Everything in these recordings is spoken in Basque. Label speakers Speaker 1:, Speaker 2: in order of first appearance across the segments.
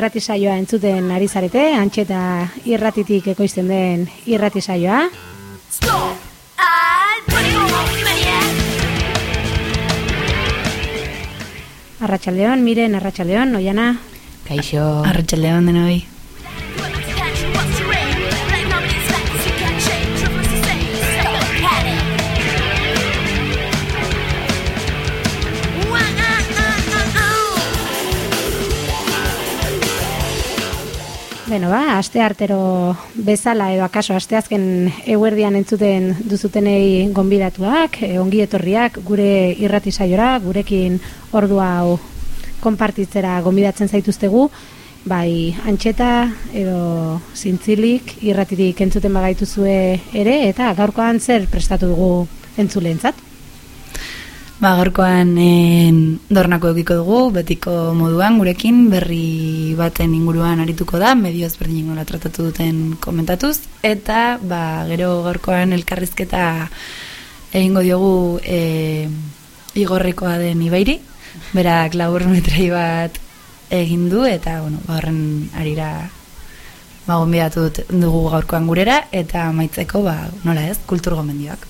Speaker 1: Irrati saioa entzuten ari zarete, antxeta irratitik ekoizten den irrati saioa. Arratxaldeon, miren, arratxaldeon, oiana.
Speaker 2: Kaixo. Arratxaldeon denoi.
Speaker 1: Beno ba, aste artero bezala edo akaso asteazken eguerdian entzuten duzutenei gonbidatuak, e, ongi etorriak gure irrati saiora, gurekin ordua hau konpartitzera gonbidatzen zaituztegu, bai antxeta edo zintzilik irratirik entzuten bagaituzue ere, eta gaurkoan zer prestatu dugu entzuleentzat.
Speaker 2: Ba, gaurkoan en, dornako edukiko dugu, betiko moduan gurekin, berri baten inguruan arituko da, medio ezberdin tratatu duten komentatuz, eta ba, gero gaurkoan elkarrizketa egingo diogu e, igorrekoa den ibairi, berak labur metrai bat egin du, eta bueno, ba, horren arira ba, gonbidatu dut- dugu gaurkoan gurera, eta maitzeko, ba, nola ez, kultur gomendioak.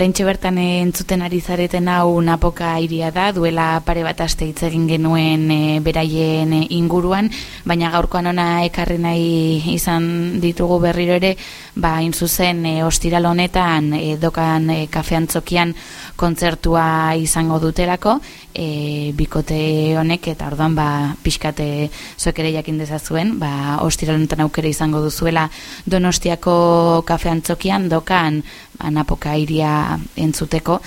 Speaker 3: Oraintxe bertan entzuten ari zareten hau napoka iria da, duela pare bat aste hitz egin genuen e, beraien e, inguruan, baina gaurkoan ona ekarri nahi izan ditugu berriro ere, ba, hain zuzen e, ostiral honetan e, dokan e, kafeantzokian kontzertua izango dutelako, e, bikote honek eta orduan ba, pixkate zuek ere jakin dezazuen, ba, ostiral honetan aukera izango duzuela donostiako kafeantzokian dokan ba, napoka iria entzuteko.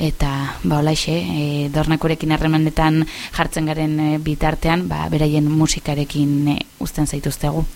Speaker 3: Eta ba holaxe e, dornakorekin harremanetan jartzen garen e, bitartean ba beraien musikarekin e, uzten zaituztegu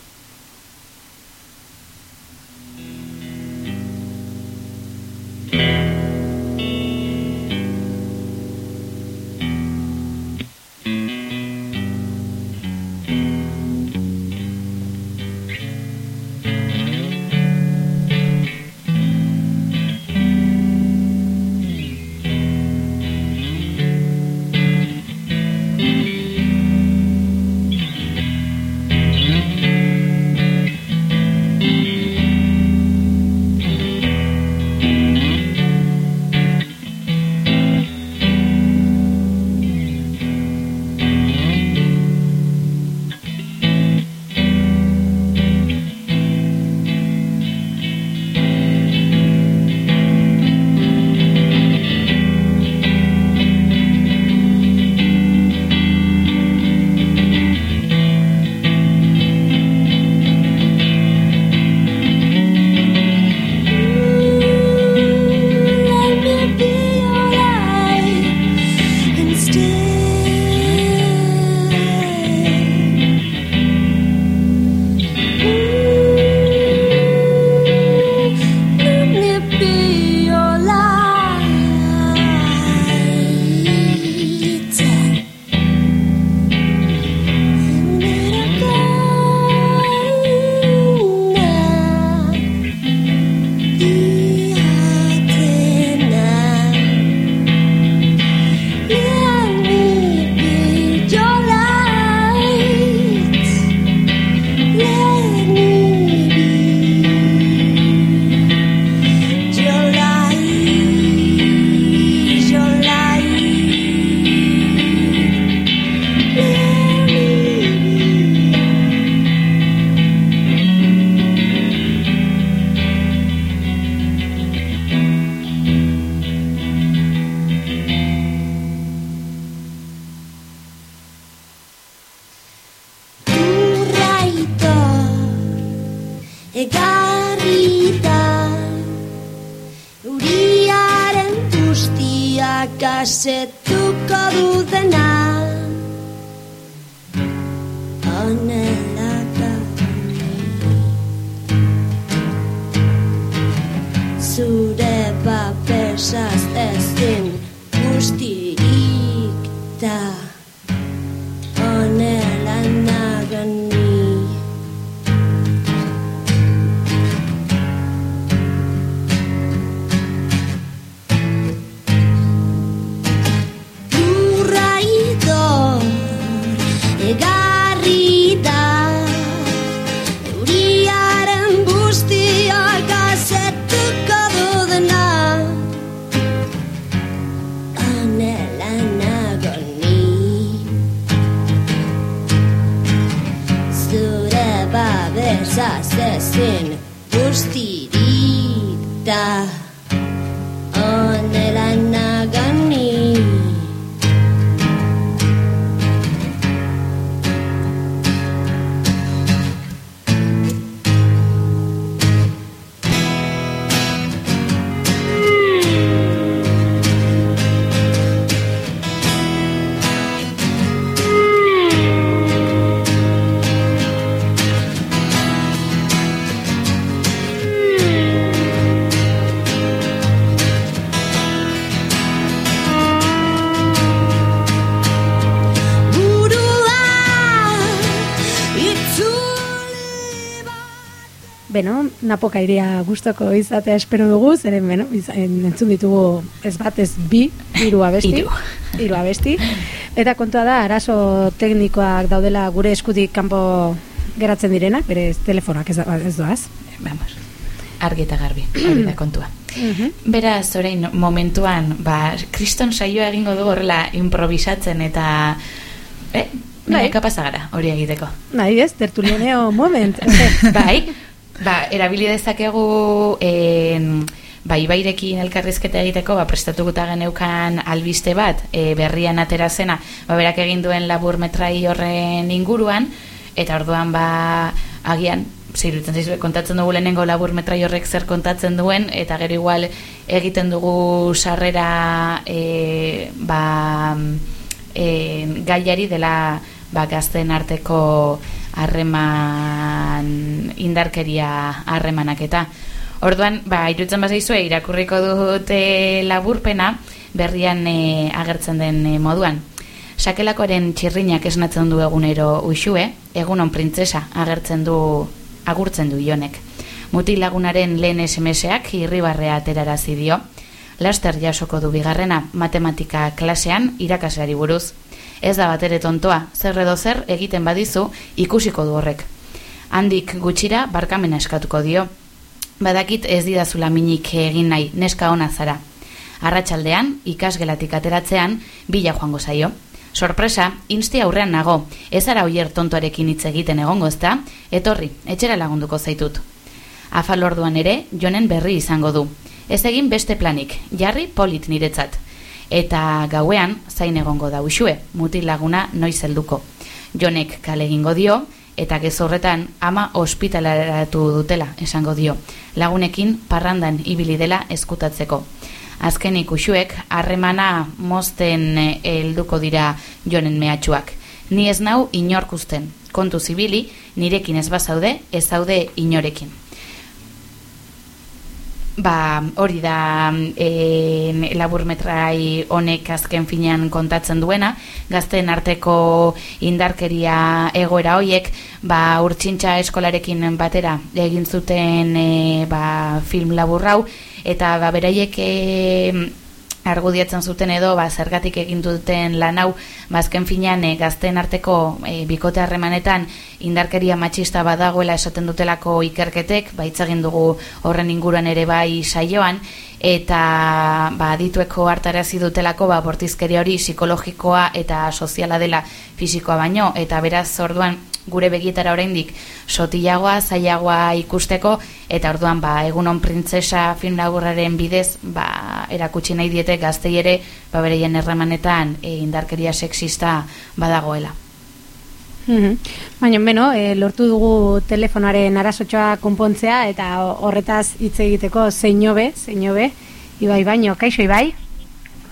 Speaker 1: napoka iria gustoko izatea espero dugu, zeren, beno, entzun ditugu ez bat, ez bi, hiru abesti.
Speaker 4: Hiru.
Speaker 1: Abesti. Eta kontua da, arazo teknikoak daudela gure eskutik kanpo geratzen direnak, bere telefonak ez, ez doaz.
Speaker 4: Vamos. Argi eta garbi, hori da kontua. Beraz, orain momentuan, ba, kriston saioa egingo dugu horrela improvisatzen eta... Eh,
Speaker 1: Bai.
Speaker 4: bai. kapaza gara, hori egiteko.
Speaker 1: Nahi ez, tertulioneo moment.
Speaker 4: bai, ba, erabili dezakegu en, ba, ibairekin elkarrizketa egiteko, ba, prestatukuta geneukan albiste bat, e, berrian atera zena, ba, berak egin duen labur metrai horren inguruan, eta orduan, ba, agian, zirutzen zaizu, kontatzen dugu lehenengo labur metrai horrek zer kontatzen duen, eta gero igual egiten dugu sarrera e, ba, e, gaiari dela ba, gazten arteko harreman indarkeria harremanak eta orduan, ba, irutzen bazaizue irakurriko dute laburpena berrian e, agertzen den e, moduan. Sakelakoaren txirrinak esnatzen du egunero uxue, egunon printzesa agertzen du agurtzen du jonek. Mutil lagunaren lehen SMS-ak irribarrea aterarazi dio. Laster jasoko du bigarrena matematika klasean irakasleari buruz. Ez da batere tontoa, zer edo zer egiten badizu ikusiko du horrek. Handik gutxira barkamena eskatuko dio. Badakit ez didazula minik egin nahi, neska ona zara. Arratsaldean ikasgelatik ateratzean, bila joango zaio. Sorpresa, insti aurrean nago, ez ara oier tontoarekin hitz egiten egongo ezta, etorri, etxera lagunduko zaitut. Afal orduan ere, jonen berri izango du. Ez egin beste planik, jarri polit niretzat. Eta gauean, zain egongo da usue, mutil laguna noiz helduko. Jonek kale egingo dio, eta gezorretan ama ospitalaratu dutela, esango dio. Lagunekin parrandan ibili dela eskutatzeko. Azkenik usuek harremana mozten eh, helduko dira jonen mehatxuak. Ni ez nau inorkusten. Kontu zibili, nirekin ez bazaude, ez zaude inorekin. Ba, hori da e, laburmetrai honek azken finean kontatzen duena, gazten arteko indarkeria egoera hoiek, ba, urtsintxa eskolarekin batera egin zuten e, ba, film laburrau, eta ba, beraiek e, argudiatzen zuten edo ba, zergatik egin duten lan hau. Ba, azken finean e, gazten arteko e, bikote harremanetan indarkeria matxista badagoela esaten dutelako ikerketek, ba, dugu horren inguruan ere bai saioan, eta ba, aditueko hartarazi dutelako ba, bortizkeria hori psikologikoa eta soziala dela fisikoa baino, eta beraz orduan gure begietara oraindik sotilagoa, zailagoa ikusteko eta orduan ba egunon printzesa film laburraren bidez ba erakutsi nahi diete gaztei ere ba bereien erremanetan e, indarkeria sexista badagoela.
Speaker 1: Mhm. Baina, beno, e, lortu dugu telefonaren arazotxoa konpontzea eta horretaz hitz egiteko zeinobe, zeinobe, Ibai baino, kaixo Ibai,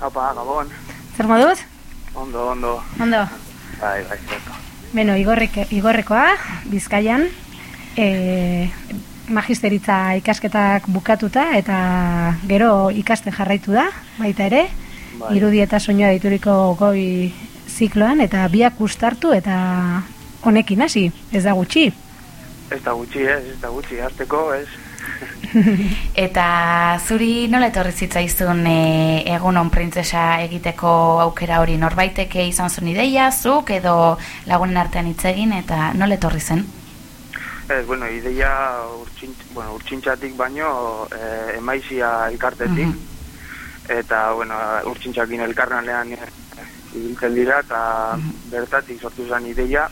Speaker 5: Apa, gabon.
Speaker 1: zer moduz?
Speaker 5: Ondo, ondo.
Speaker 1: Ondo,
Speaker 5: Bai, bai, zerto.
Speaker 1: Beno, igorrek, igorrekoa, bizkaian, e, magisteritza ikasketak bukatuta eta gero ikasten jarraitu da, baita ere,
Speaker 5: Bai.
Speaker 1: irudi eta soinua dituriko goi zikloan, eta biak ustartu eta honekin hasi, ez da gutxi.
Speaker 5: Ez da gutxi, ez, ez da gutxi, azteko, ez.
Speaker 4: Eta zuri nola etorri zitzaizun e, egunon printzesa egiteko aukera hori norbaiteke izan zuen ideia, zuk edo lagunen artean hitz egin eta nola etorri zen?
Speaker 5: Ez, bueno, ideia urtsint, bueno, urtsintxatik baino eh, emaizia elkartetik.
Speaker 4: Mhm.
Speaker 5: Eta, bueno, urtsintxakin elkarnanean eh, ibiltzen dira eta
Speaker 4: Mhm.
Speaker 5: bertatik sortu zen ideia.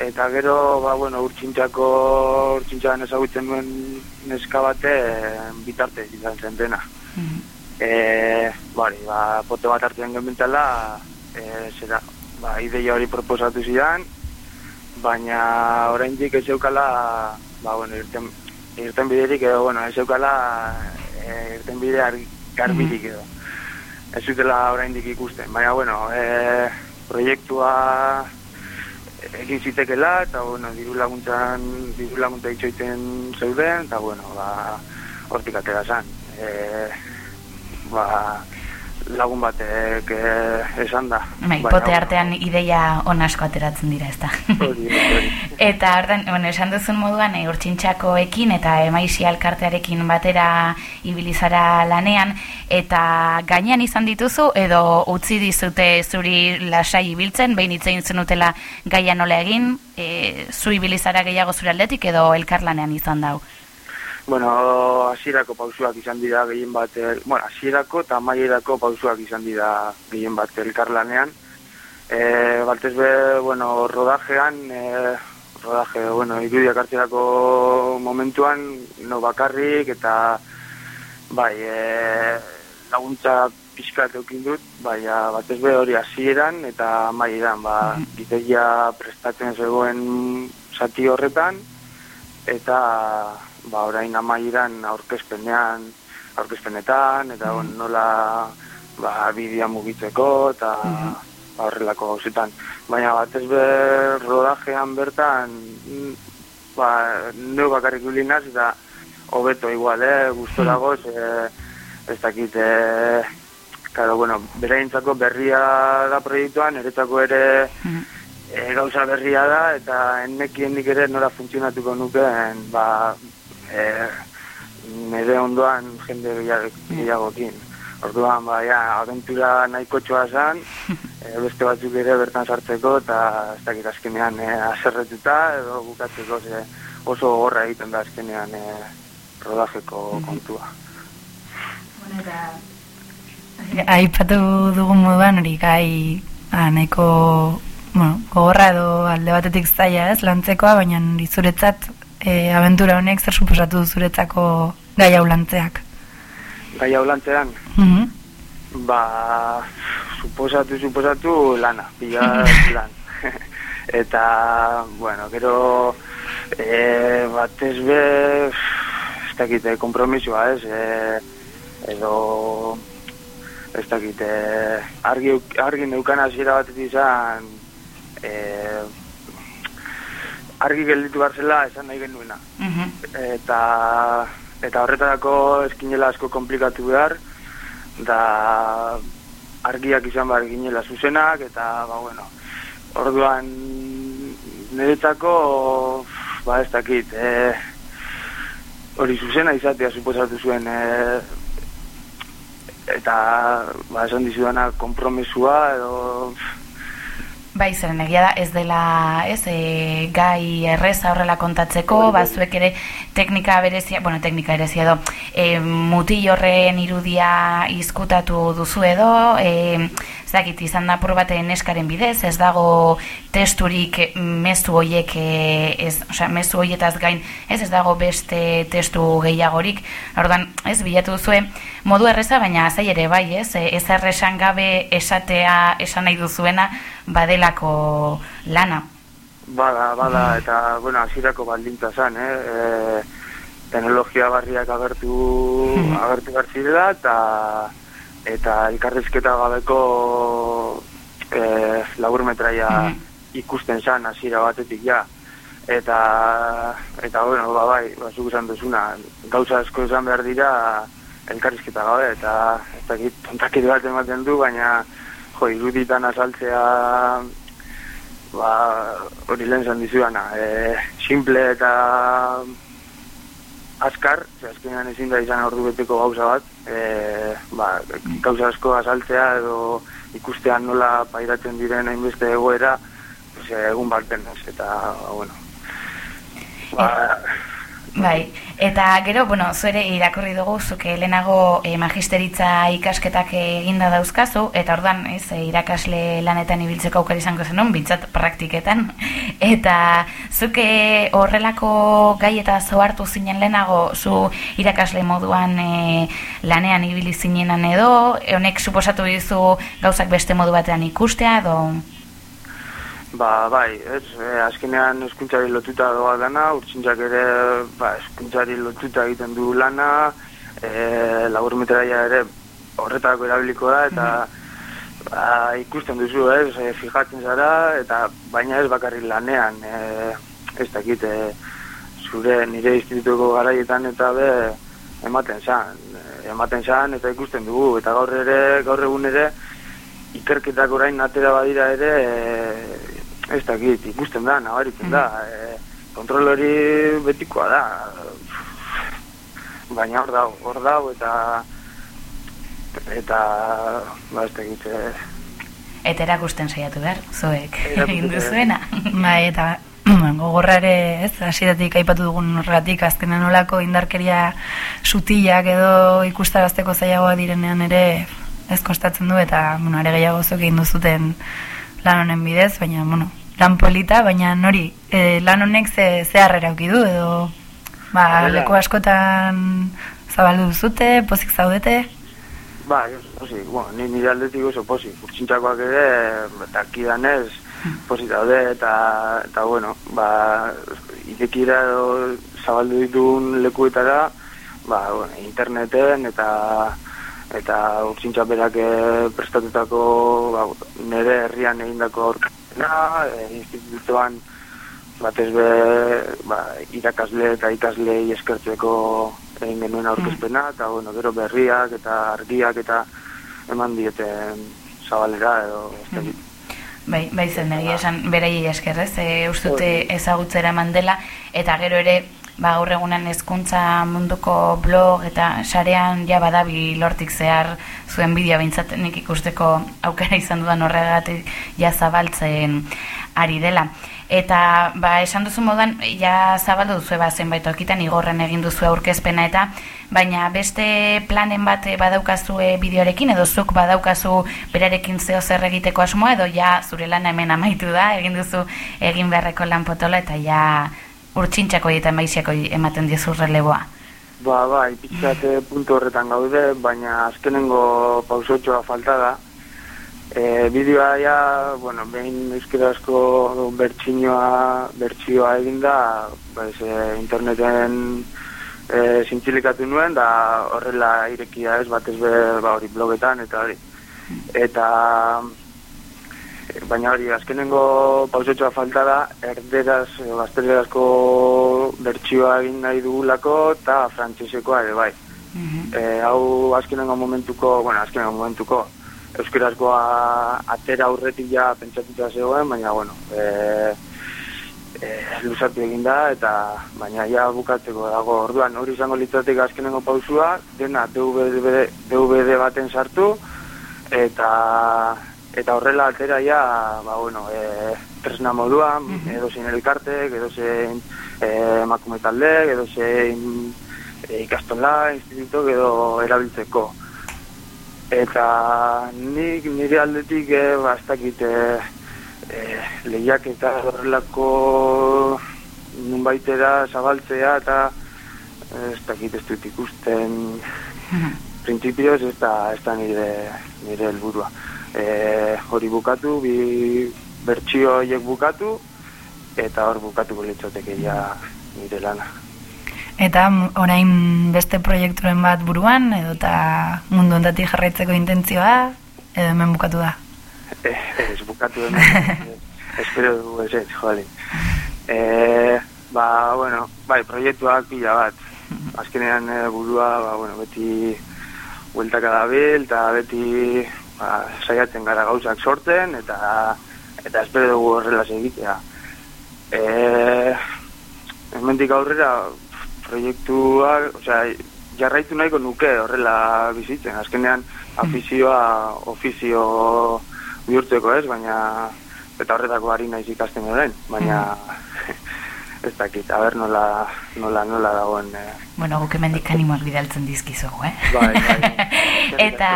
Speaker 5: Eta gero, ba, bueno, urtsintxako, urtsintxan ezagutzen duen neska bate eh, bitarte izan zen dena.
Speaker 4: Mhm.
Speaker 5: E, bari, ba, pote bat hartzen genbintela, e, zera, ba, ideia hori proposatu zidan, baina oraindik ez zeukala, ba, bueno, irten, irten biderik edo, bueno, ez zeukala e, irten bide ar- garbirik edo. Ez zutela oraindik ikusten, baina, bueno, e, proiektua egin zitekela, eta, bueno, diru laguntzan, diru laguntza itxoiten zeuden, eta, bueno, ba, hortik atera zan. E, ba, lagun batek eh, esan da.
Speaker 4: Bai,
Speaker 5: Baina,
Speaker 4: pote artean ideia on asko ateratzen dira, ezta. Eta ordan, bueno, esan duzun moduan e, urtsintxakoekin eta emaisi alkartearekin batera ibilizara lanean eta gainean izan dituzu edo utzi dizute zuri lasai ibiltzen, behin hitz egin zenutela gaia nola egin, e, zu ibilizara gehiago zure aldetik edo elkarlanean izan dau.
Speaker 5: Bueno, hasierako pausuak izan dira gehien bat, bueno, hasierako eta amaierako pausuak izan dira gehien bat elkarlanean. E, batez be, bueno, rodajean, e, rodaje, bueno, irudiak hartzerako momentuan, no bakarrik eta, bai, e, laguntza pixkat eukin dut, bai, batez be hori hasieran eta amaieran, ba, gideia prestatzen zegoen zati horretan, eta ba orain amaieran aurkezpenean aurkezpenetan eta bon, nola ba bidea mugitzeko eta ba, horrelako gauzetan. Baina batez be rodajean bertan mm, ba neu bakarrik ulinaz eta hobeto igual eh gustorago ze ez dakit eh Claro, bueno, bereintzako berria da proiektuan, eretzako ere e, gauza berria da, eta ennekien nik ere nola funtzionatuko nukeen, ba, e, nire ondoan jende gehiag- gehiagokin. Orduan, ba, ja, aventura nahiko txoa zan, e, beste batzuk ere bertan sartzeko, eta ez dakit azkenean e, aserretuta, edo bukatzeko ze oso gorra egiten da azkenean e, rodajeko kontua.
Speaker 2: Aipatu dugun moduan hori gai ah, nahiko bueno, gogorra edo alde batetik zaila ez lantzekoa, baina hori zuretzat e, aventura honek zer suposatu zuretzako gai hau lantzeak.
Speaker 5: Gai hau lantzean,
Speaker 2: Mhm.
Speaker 5: Ba, suposatu, suposatu lana, pila lan. Eta, bueno, gero, e, batez be, ez dakite, kompromisoa, ez, e, edo, ez dakite, argi, argi neukan hasiera batetik izan, e, argi gelditu barzela esan nahi genuena. Eta eta horretarako eskinela asko komplikatu behar da argiak izan behar ginela zuzenak eta ba bueno orduan niretzako ba ez dakit e, hori zuzena izatea suposatu zuen e, eta ba esan dizudana kompromesua edo
Speaker 4: Bai, zeren egia da, ez dela, ez, e, gai erreza horrela kontatzeko, bazuek ere teknika berezia, bueno, teknika berezia edo, e, mutil horren irudia izkutatu duzu edo, e, ez dakit, izan da bat neskaren bidez, ez dago testurik mezu hoiek, e, ez, osea, mezu hoietaz gain, ez, ez dago beste testu gehiagorik, orduan, ez, bilatu duzue, modu erreza, baina zai ere bai, ez, e, ez erresan gabe esatea, esan nahi duzuena, badelako lana.
Speaker 5: Bada, bada, eta, bueno, hasierako baldintza zan, eh? E, teknologia barriak agertu, agertu behar zirela, eta, eta elkarrizketa gabeko e, laburmetraia ikusten zan, hasiera batetik ja. Eta, eta, bueno, ba, bai, bazuk esan duzuna, gauza asko esan behar dira elkarrizketa gabe, eta ez dakit tontakide bat ematen du, baina, jo, iruditan azaltzea ba, hori lehen zan dizudana, e, simple eta azkar, ze azkenean ezin da izan ordu beteko gauza bat, e, ba, gauza asko azaltzea edo ikustean nola pairatzen diren hainbeste egoera, pues, egun baten ez, eta, bueno, ba,
Speaker 4: Bai, eta gero, bueno, zuere irakurri dugu, zuke lehenago e, magisteritza ikasketak eginda dauzkazu, eta orduan, ez, e, irakasle lanetan ibiltzeko aukera izango zenun, bintzat praktiketan, eta zuke horrelako gai eta zoartu zinen lehenago, zu irakasle moduan e, lanean ibili zinenan edo, honek suposatu dizu gauzak beste modu batean ikustea, edo...
Speaker 5: Ba, bai, ez, e, azkenean eskuntzari lotuta doa lana, urtsintzak ere, ba, eskuntzari lotuta egiten du lana, e, laburmeteraia ere horretako erabiliko da, eta ba, ikusten duzu, ez, e, fijatzen zara, eta baina ez bakarrik lanean, e, ez dakit, e, zure nire institutuko garaietan eta be, ematen zan, e, ematen zan eta ikusten dugu eta gaur ere gaur egun ere ikerketak orain atera badira ere e, ez dakit ikusten da nabaritzen da e, kontrol hori betikoa da. Baina hor dago hor dago eta eta ba ez dakit e,
Speaker 4: Eta erakusten saiatu behar,
Speaker 5: Erakusten
Speaker 4: egin duzuena.
Speaker 2: Bai, eta bueno, gogorra ere, ez, hasieratik aipatu dugun horregatik, azkenan olako indarkeria sutilak edo ikustarazteko zailagoa direnean ere ez kostatzen du, eta, bueno, are gehiago zuek egin duzuten lan honen bidez, baina, bueno, lan polita, baina nori, e, lan honek ze, ze harrera auki du, edo, ba, leku askotan zabaldu duzute, pozik zaudete,
Speaker 5: Ba, posi, bueno, ni nire aldetik oso posi. Urtsintxakoak ere, eta kidanez, posi daude, eta, eta bueno, ba, irekira edo zabaldu ditun lekuetara, ba, bueno, interneten, eta eta urtsintxa berak eh, prestatutako ba, nire herrian egindako aurkazpena, e, institutuan batez be ba, irakasle eta ikaslei eskertzeko egin genuen aurkezpena, eta bueno, gero berriak eta argiak eta eman dieten zabalera edo ez dakit.
Speaker 4: Bai, bai zen egia esan beraiei esker, ez? E, uste dute ezagutzera eman dela eta gero ere ba gaur egunan hezkuntza munduko blog eta sarean ja badabi lortik zehar zuen bidea behintzat nik ikusteko aukera izan dudan horregatik ja zabaltzen ari dela. Eta ba, esan duzu moduan, ja zabaldu duzu ba, zenbait tokitan igorren egin duzu aurkezpena eta baina beste planen bat badaukazue bideorekin edo zuk badaukazu berarekin zeo zer egiteko asmoa edo ja zure lana hemen amaitu da, egin duzu egin beharreko lan potola eta ja urtsintxako eta maiziako ematen diozu releboa.
Speaker 5: Ba, ba, ipitxate puntu horretan gaude, baina azkenengo pausotxoa falta da. E, bideoa ja, bueno, behin bertsinoa, bertsioa eginda, ba, ez, e, interneten e, zintzilikatu nuen, da horrela irekia ez, batez be, ba, hori blogetan, eta hori. Eta, baina hori, azkenengo pausotxoa falta da, erderaz, gaztelerazko bertsioa egin nahi dugulako, eta frantsesekoa ere bai. E, hau azkenengo momentuko, bueno, azkenengo momentuko, euskarazkoa atera aurretik ja pentsatuta zegoen, baina, bueno, e, e, luzatu egin da, eta baina ja bukatzeko dago orduan, hori izango litzateke azkenengo pausua, dena DVD, DVD baten sartu, eta eta horrela atera ja, ba, bueno, e, tresna moduan, edo zein elkartek, edo zein e, emakume taldek, edo zein e, ikastola, instituto, edo erabiltzeko. Eta nik nire aldetik e, bastakit e, e, lehiak eta horrelako nunbaitera zabaltzea eta ez dakit ez dut ikusten printzipioz ez da, ez da nire, nire helburua. E, hori bukatu, bi bertsio horiek bukatu eta hor bukatuko litzateke ja nire lana.
Speaker 2: Eta orain beste proiekturen bat buruan, edo eta mundu ondatik jarraitzeko intentzioa, edo hemen bukatu da.
Speaker 5: Eh, ez bukatu hemen, espero dugu ez ez, joale. E, ba, bueno, bai, proiektuak pila bat. Azkenean eh, burua, ba, bueno, beti bueltaka dabil, eta beti ba, saiatzen gara gauzak sorten, eta eta espero dugu horrela egitea. E, hemendik aurrera proiektuak, osea, jarraitu nahiko nuke horrela bizitzen. Azkenean afizioa ofizio bihurtzeko ez, baina eta horretako ari naiz ikasten orain, baina ez dakit, aber nola, nola, nola dagoen. Eh.
Speaker 4: Bueno, guk hemendik animoak bidaltzen dizkizugu, eh?
Speaker 5: Bai, bai.
Speaker 4: Eta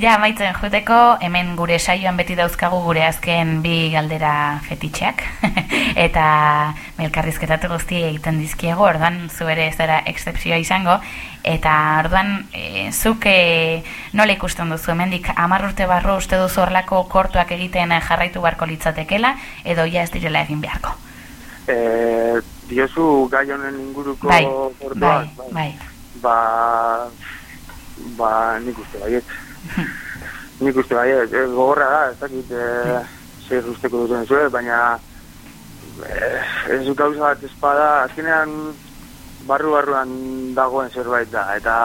Speaker 4: ja amaitzen joteko, hemen gure saioan beti dauzkagu gure azken bi galdera fetitxeak. eta melkarrizketatu guzti egiten dizkiego, orduan zu ere ez dara excepzioa izango. Eta orduan, e, zuk e, nola ikusten duzu hemendik hamar urte barru uste duzu horlako kortuak egiten jarraitu beharko litzatekela, edo ja ez direla egin beharko.
Speaker 5: Eh, diozu gai honen inguruko
Speaker 4: Bai,
Speaker 5: orduan,
Speaker 4: bai, bai.
Speaker 5: ba, ba, nik uste baiet. nik uste baiet, e, gogorra da, ez dakit e, zer usteko duten zuen, baina e, ez gauza bat espada, azkenean barru-barruan dagoen zerbait da, eta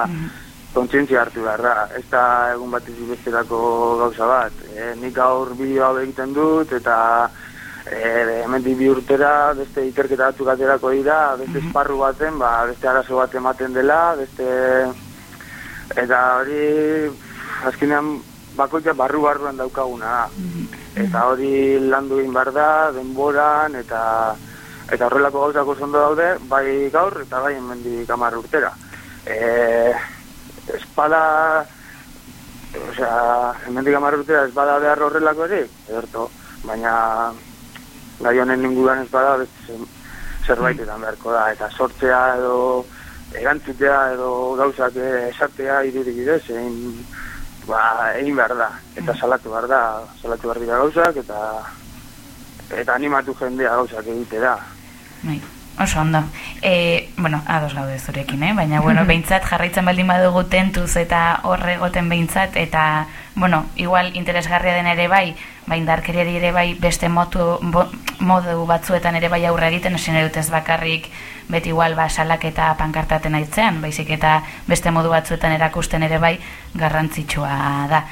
Speaker 5: kontzientzia hartu behar da. Ez da egun bat bestelako gauza bat. E, nik gaur bideo hau egiten dut, eta e, hemendik bi urtera beste ikerketa batzuk aterako dira, beste esparru baten, ba, beste arazo bat ematen dela, beste... Eta hori, azkenean bakoitza barru barruan daukaguna da. Eta hori landu egin behar da, denboran, eta eta horrelako gauzak oso ondo daude, bai gaur eta bai hemendik hamar urtera. E, espada, osea, hemendik hamar urtera espada behar horrelako ere, ederto, baina gai honen inguruan espada beste zer- zerbaitetan beharko da, eta sortzea edo erantzutea edo gauzak eh, esatea irudik bidez, egin, ba, egin behar da, eta salatu behar da, salatu behar dira gauzak, eta eta animatu jendea gauzak egitera.
Speaker 4: Bai, oso ondo. E, bueno, ados gaude zurekin, eh? baina bueno, behintzat jarraitzen baldin badugu tentuz eta horre egoten behintzat, eta, bueno, igual interesgarria den ere bai, ba indarkeriari ere bai beste motu, bo, modu batzuetan ere bai aurre egiten, esin dut ez bakarrik beti igual ba salak eta pankartaten aitzean, baizik eta beste modu batzuetan erakusten ere bai garrantzitsua da.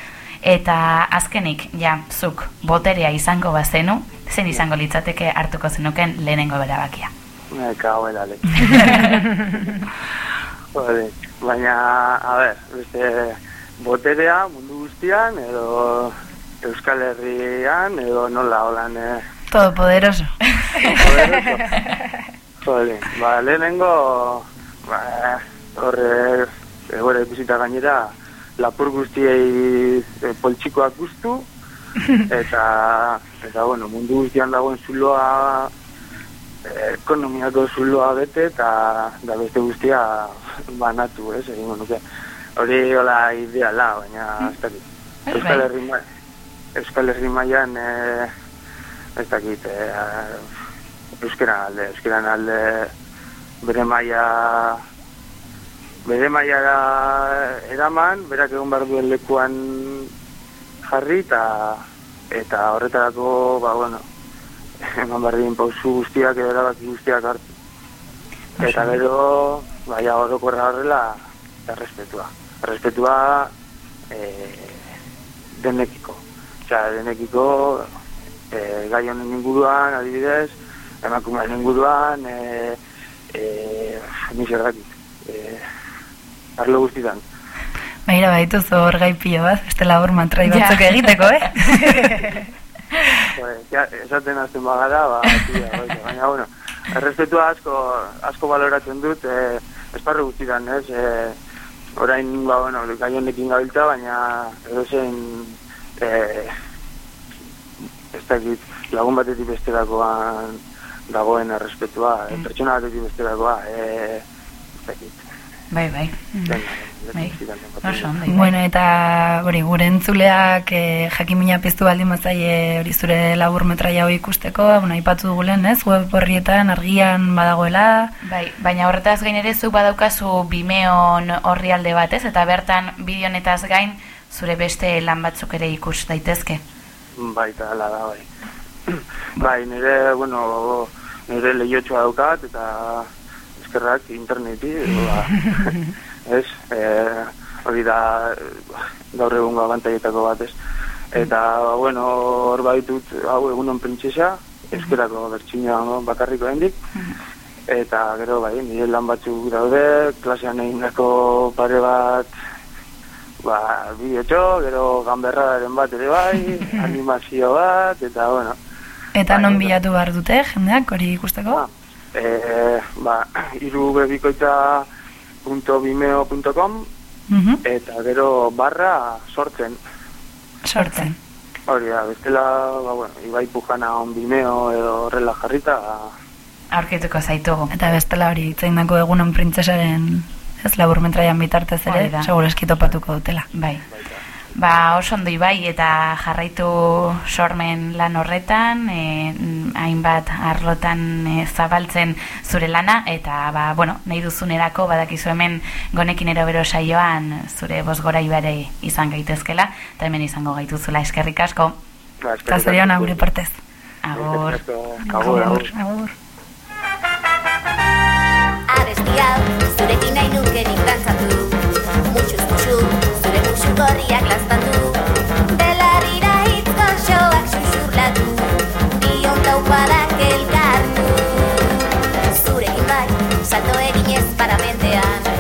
Speaker 4: Eta azkenik, ja, zuk boterea izango bazenu, zen izango litzateke hartuko zenuken lehenengo berabakia.
Speaker 5: Me cago en la leche. Joder, baina, a ber, beste boterea mundu guztian, edo Euskal Herrian, edo nola holan, eh,
Speaker 2: Todopoderoso.
Speaker 5: poderoso. Joder, ba, lehenengo, ba, horre, egore ikusita gainera, lapur guztiei e, poltsikoak guztu, eta, eta, bueno, mundu guztian dagoen zuloa, eh, ekonomiako zuloa bete, eta da beste guztia banatu, ez, egingo nuke. Hori hola ideala, baina, ez dakit.
Speaker 4: Bai,
Speaker 5: Euskal
Speaker 4: bai.
Speaker 5: Euskal Herri mailan, eh, ez dakit, eh, euskeran alde, euskeran alde bere maila bere mailara eraman, berak egon behar duen lekuan jarri eta eta horretarako, ba, bueno, eman behar dien pausu guztiak edo erabaki guztiak hartu. Eta gero, baina orokorra horrela, errespetua. Errespetua eh, denekiko. Osea, denekiko eh, gai honen inguruan, adibidez, emakumearen inguruan, eh, eh, ni zergatik. Eh, arlo guztitan.
Speaker 2: Baira baitu hor gai pilo bat, beste labor mantrai
Speaker 4: Ja.
Speaker 2: batzuk egiteko, eh?
Speaker 5: Ja, esaten hasten bagara, ba, tira, baita, baina, bueno, errespetua asko, asko baloratzen dut, eh, esparru guztitan, ez, eh, orain, ba, bueno, gai honekin gabiltza, baina edozein, eh, ez dakit, lagun batetik besterakoan dagoen errespetua, eh, pertsona batetik besterakoa, eh, ez dakit,
Speaker 4: Bai, bai. Bai.
Speaker 5: guztitan
Speaker 4: Oso ondo. bai.
Speaker 2: Bueno, eta hori, gure entzuleak eh, jakimina piztu baldin bazaie hori zure labur metraia hori ikusteko, bueno, aipatu dugu lehen, ez? Web horrietan argian badagoela,
Speaker 4: Bai, baina horretaz gain ere zu badaukazu Bimeon orrialde bat, ez? Eta bertan bideo honetaz gain zure beste lan batzuk ere ikus daitezke.
Speaker 5: Baita, ala da, bai. bai, nire, bueno, nire lehiotxoa daukat, eta eskerrak interneti, ba, ez, eh, hori da gaur egungo abantaietako bat, ez. Eta, bueno, hor baitut, hau egunon printzesa, eskerako bertxina bakarriko hendik, eta gero, bai, nire lan batzuk daude, klasean egindako pare bat, ba, bideotxo, gero ganberraren bat ere bai, animazio bat, eta, bueno,
Speaker 2: eta
Speaker 5: Bai,
Speaker 2: non bilatu behar dute, jendeak hori ikusteko?
Speaker 5: Ah, e, ba, irubebikoitza.vimeo.com
Speaker 2: Mhm,
Speaker 5: eta gero barra sortzen.
Speaker 2: Sortzen.
Speaker 5: Hori da, bestela, ba, bueno, Ibai Pujana on Vimeo edo horrela jarrita,
Speaker 4: Aurkituko zaitugu.
Speaker 2: Eta bestela hori itzaindako egunon printzesaren ez labur metraian bitartez ere, seguro eskitopatuko dutela.
Speaker 4: Bai. Ba, oso ondo ibai eta jarraitu sormen lan horretan, e, hainbat arlotan e, zabaltzen zure lana, eta, ba, bueno, nahi duzunerako badakizu hemen gonekin erobero saioan zure bosgora ibare izan gaitezkela, eta hemen izango gaituzula eskerrik asko.
Speaker 5: ba,
Speaker 2: gure partez.
Speaker 4: Agur.
Speaker 5: Agur, agur.
Speaker 2: Agur
Speaker 6: abesti hau Zurekin nahi nuke nik dantzatu.
Speaker 3: Muxuz muxu, zure muxu gorriak lastatu. Belarira hitz goxoak susurlatu Bion taupadak elkartu. Zurekin bai, salto eginez paramentean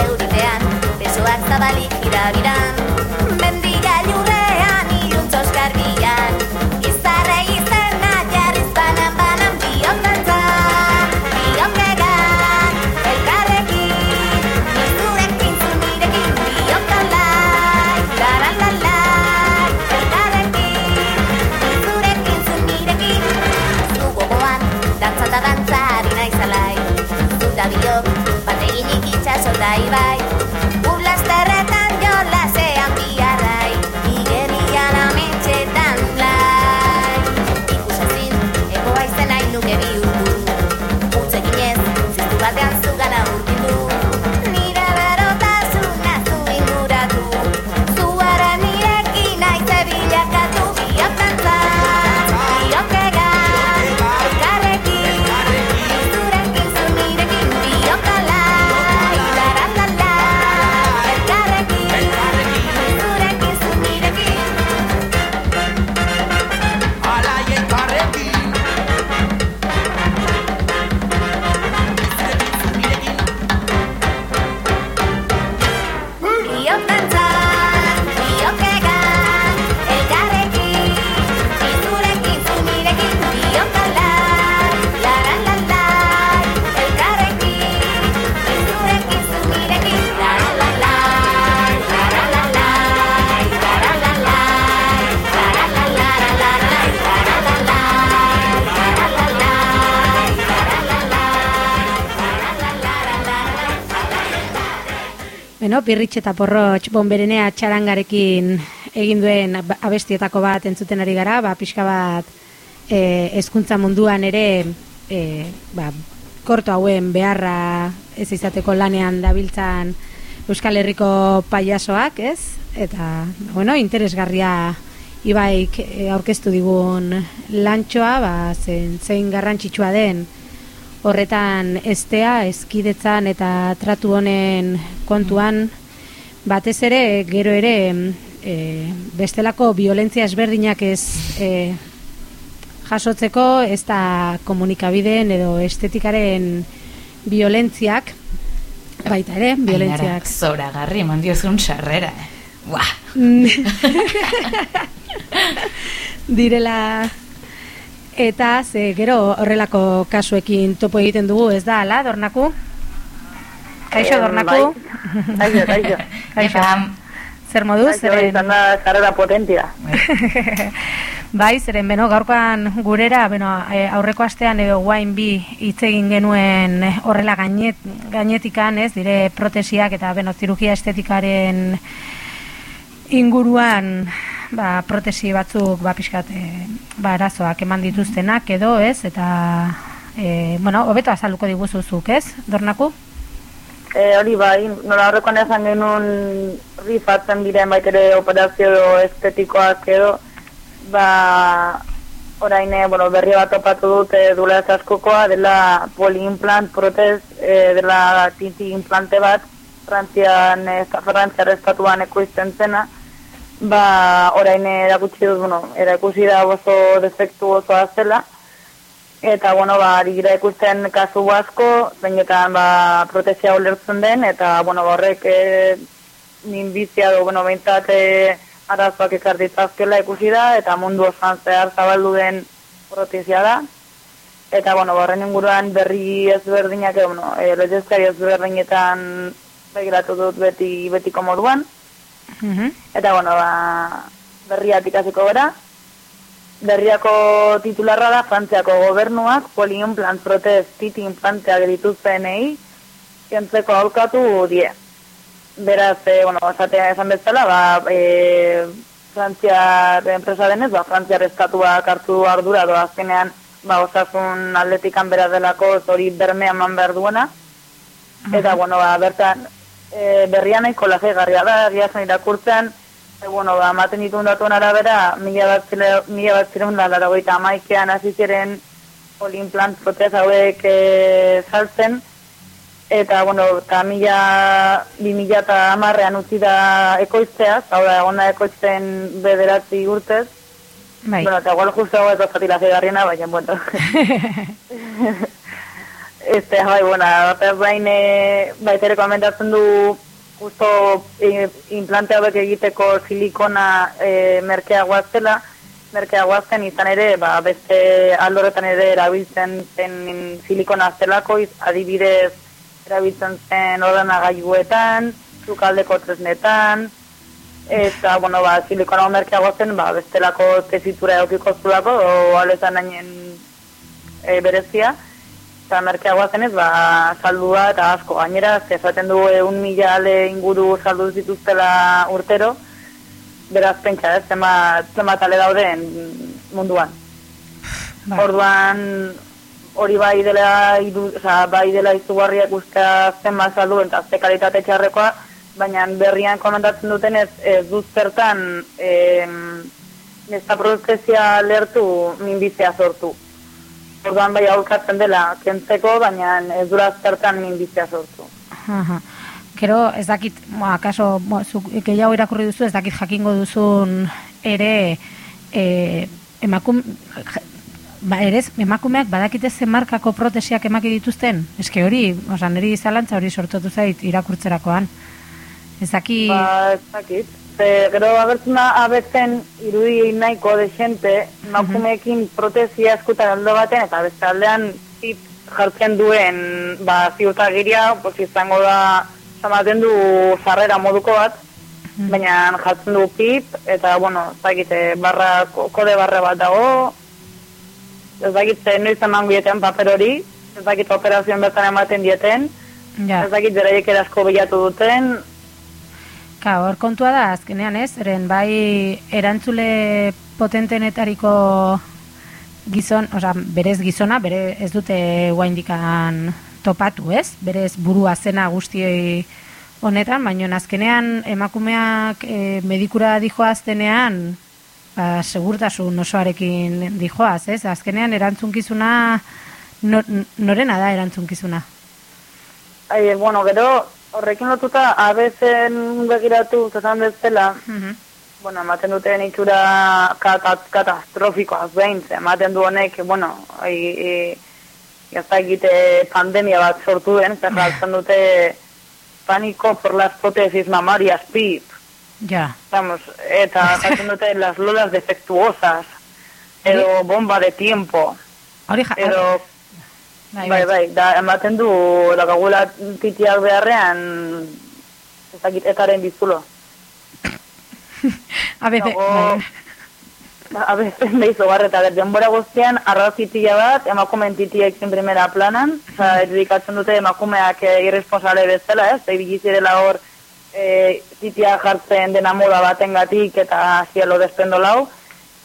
Speaker 3: Euritean, besoak zabalik
Speaker 1: irabira Birritx eta porrotx bonberenea txarangarekin egin duen ab- abestietako bat entzuten ari gara, ba, pixka bat e, ezkuntza munduan ere e, ba, korto hauen beharra ez izateko lanean dabiltzan Euskal Herriko paiasoak, ez? Eta, bueno, interesgarria ibaik e, aurkeztu digun lantxoa, ba, zein, zein garrantzitsua den horretan estea, eskidetzan eta tratu honen kontuan, batez ere, gero ere, e, bestelako violentzia ezberdinak ez e, jasotzeko, ez da komunikabideen edo estetikaren violentziak, baita ere, violentziak.
Speaker 4: Zora garri, eman diozun sarrera. eh. Buah.
Speaker 1: direla eta ze gero horrelako kasuekin topo egiten dugu, ez da, ala, dornaku? Kaixo,
Speaker 7: Eh,
Speaker 1: dornaku?
Speaker 7: bai. Kaixo, kaixo.
Speaker 1: Zer moduz?
Speaker 7: Kaixo, izan da karrera potentia.
Speaker 1: bai, zeren beno, gaurkoan gurera, beno, eh, aurreko astean edo guain bi hitz egin genuen horrela gainet, gainetikan, ez, dire protesiak eta beno, zirugia estetikaren inguruan ba, protesi batzuk ba, pixkat, e, ba, arazoak eman dituztenak edo, ez, eta e, bueno, hobeto azalduko diguzuzuk, ez, dornaku?
Speaker 7: E, hori bai, nola horrekoan esan genuen rifatzen diren baitere operazio estetikoak edo, ba, orain, eh, bueno, berri bat topatu dute dula ez askokoa, dela poliimplant protez, e, dela tinti implante bat, Frantzian, e, Frantziar estatuan ekoizten zena, ba, orain erakutsi dut, bueno, erakusi da oso defektu oso zela, Eta, bueno, ba, ari gira ikusten kasu asko, zeinetan, ba, protesia ulertzen den, eta, bueno, ba, horrek e, minbizia du, bueno, behintzat e, arazoak ekar ditzazkela ikusi da, eta mundu osan zehar zabaldu den protesia da. Eta, bueno, ba, horren inguruan berri ezberdinak, e, bueno, e, lezezkari ezberdinetan begiratu dut beti, betiko moduan. Eta, bueno, ba, berriak ikasiko gara. Berriako titularra da Frantziako gobernuak poliimplant protez titi implanteak dituztenei kentzeko aurkatu die. Beraz, e, bueno, esatea esan bezala, ba, e, Frantziar enpresa denez, ba, Frantziar estatuak hartu du ardura do azkenean ba, osasun atletikan bera delako hori bermea eman behar duena. Eta, bueno, ba, bertan, e, berrian nahiko lasegarria da, egia zen irakurtzen, e, bueno, ba, ematen dituen datuen arabera, mila bat zile- mila bat zireun da, laragoita amaikean hasi ziren olimplant protez hauek e, saltzen, eta, bueno, eta mila, bi mila eta amarrean utzi da ekoizteaz, hau da, egon da ekoizten bederatzi urtez,
Speaker 1: Bai.
Speaker 7: Bueno, eta igual justo hau ez da baina, bueno. este, bai, bueno, batez bain, e, baitere komentatzen du justo e, implante hauek egiteko silikona e, merkeagoa zela, merkeagoa zen izan ere, ba, beste aldoretan ere erabiltzen zen silikona zelako, adibidez erabiltzen zen ordenagailuetan, sukaldeko tresnetan, eta, bueno, ba, silikona merkeagoa zen, ba, bestelako tesitura eukiko zulako, o aletan nainen e, berezia, eta merkeagoa zenez, ba, saldua eta asko. Gainera, esaten du egun mila ale inguru saldu zituztela urtero, beraz pentsa, ez, zenbat, zenbat ale dauden munduan.
Speaker 1: Ba.
Speaker 7: Orduan, hori bai dela, iru, oza, bai dela izugarriak ustea zenbat saldu eta ze kalitate txarrekoa, baina berrian komentatzen dutenez, ez dut zertan, em, nesta protezia lertu minbizea sortu. Orduan bai aurkatzen dela kentzeko, baina ez dura zertan minbizea sortu.
Speaker 1: Aha. Gero, ez dakit, mo, akaso, mo, zuk gehiago irakurri duzu, ez dakit jakingo duzun ere e, emakum, ba, ere, ez, emakumeak badakite ze markako protesiak emaki dituzten? Eske hori, oza, niri zalantza hori sortutu zait irakurtzerakoan. Ez daki...
Speaker 7: Ba, ez dakit. Ze, gero agertzen abetzen irudi nahiko de gente, emakumeekin protezia eskutan aldo baten, eta beste aldean zip jartzen duen, ba, ziutagiria, pues izango da, zamaten du sarrera moduko bat, baina jartzen du pip, eta, bueno, dakit, eh, barra, ko- kode barra bat dago, ez dakit, ze noiz eman dieten paper hori, ez dakit operazioan bertan ematen dieten,
Speaker 1: Ja.
Speaker 7: ez dakit beraiek erasko bilatu duten,
Speaker 1: Ka, hor kontua da, azkenean ez, eren bai erantzule potentenetariko gizon, oza, berez gizona, bere ez dute guaindikan topatu, ez? Berez burua zena guztiei honetan, baina azkenean emakumeak e, medikura dijoaztenean, ba, segurtasun osoarekin dijoaz, ez? Azkenean erantzunkizuna, nor, norena da erantzunkizuna?
Speaker 7: Ai, bueno, gero, horrekin lotuta, abezen begiratu zesan bezala, bueno, ematen duten itxura katat, katastrofikoaz behin, ze ematen du honek, bueno, ai, e, ez da egite pandemia bat sortu den, zer galtzen dute paniko por las prótesis mamarias PIP,
Speaker 1: Ja.
Speaker 7: vamos, eta jatzen dute las lolas defectuosas, edo bomba de tiempo,
Speaker 1: Hori
Speaker 7: edo
Speaker 1: bai,
Speaker 7: Bai, bai, da, ematen du, dakagula titiak beharrean, ez dakit etaren bizulo.
Speaker 1: A beze, bai.
Speaker 7: A veces behizo barreta, denbora guztian, arraz titia bat, emakumeen titiekin primera planan, oza, dedikatzen dute emakumeak eh, irresponsable bezala, ez, ebili zirela hor eh, titia jartzen dena moda batengatik eta zielo despendo lau,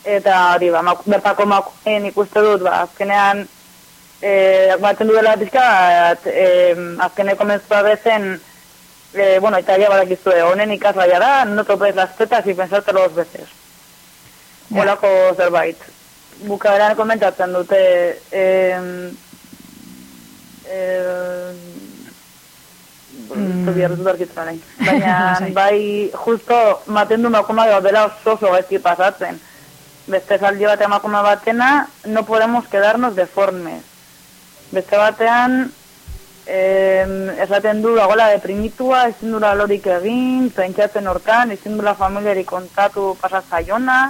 Speaker 7: eta hori, ba, bertako emakumeen ikuste dut, ba, azkenean, eh, baten dudela pizka, eh, azkeneko mezua bezen, eh, bueno, eta ya badakizue, honen ikasgaia da, no topes las tetas y pensártelo dos veces.
Speaker 1: Ja.
Speaker 7: Olako zerbait. Bukaeran komentatzen dute, eh, eh,
Speaker 1: Mm.
Speaker 7: nahi. Baina,
Speaker 1: Lasai.
Speaker 7: bai, justo, maten du emakume bat dela oso oso gaizki pasatzen. Beste zaldi bat emakume batena, no podemos quedarnos deformes. Beste batean, eh, esaten du dagoela deprimitua, ezin dula lorik egin, pentsatzen hortan, ezin dula familiari kontatu pasatzaiona,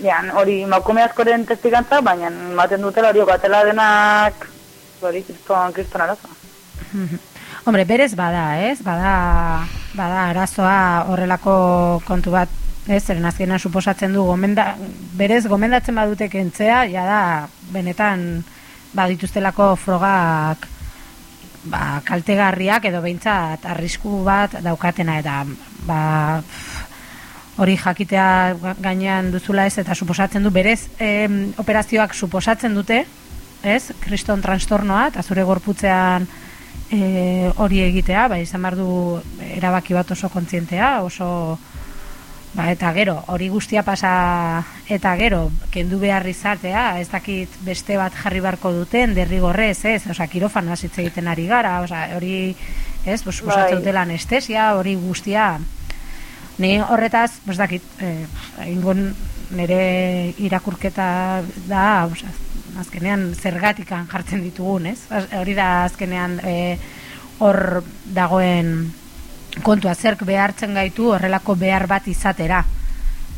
Speaker 7: Jean, hori emakume askoren testigantza, baina ematen dutela hori okatela denak, hori kriston, kriston arazoa.
Speaker 1: Hombre, berez bada, ez? Bada, bada arazoa horrelako kontu bat, ez? Zeren azkenan suposatzen du gomenda, berez gomendatzen badute kentzea, ja da benetan badituztelako frogak ba, kaltegarriak edo behintzat arrisku bat daukatena eta ba, hori jakitea ga- gainean duzula ez eta suposatzen du. Berez em, operazioak suposatzen dute ez, kriston trastornoa eta zure gorputzean e, hori egitea, bai, izan behar du erabaki bat oso kontzientea, oso ba, eta gero, hori guztia pasa eta gero, kendu behar izatea, ez dakit beste bat jarri barko duten, derrigorrez, ez, osea, kirofanoaz hitz egiten ari gara, osea, hori, ez, pues, suposatzen
Speaker 7: Bai.
Speaker 1: dutela anestesia, hori guztia, Ni horretaz, ez dakit, eh, egingo nire irakurketa da, osea, azkenean zergatikan jartzen ditugun, ez? Hori da azkenean eh, hor dagoen kontua zerk behartzen gaitu horrelako behar bat izatera.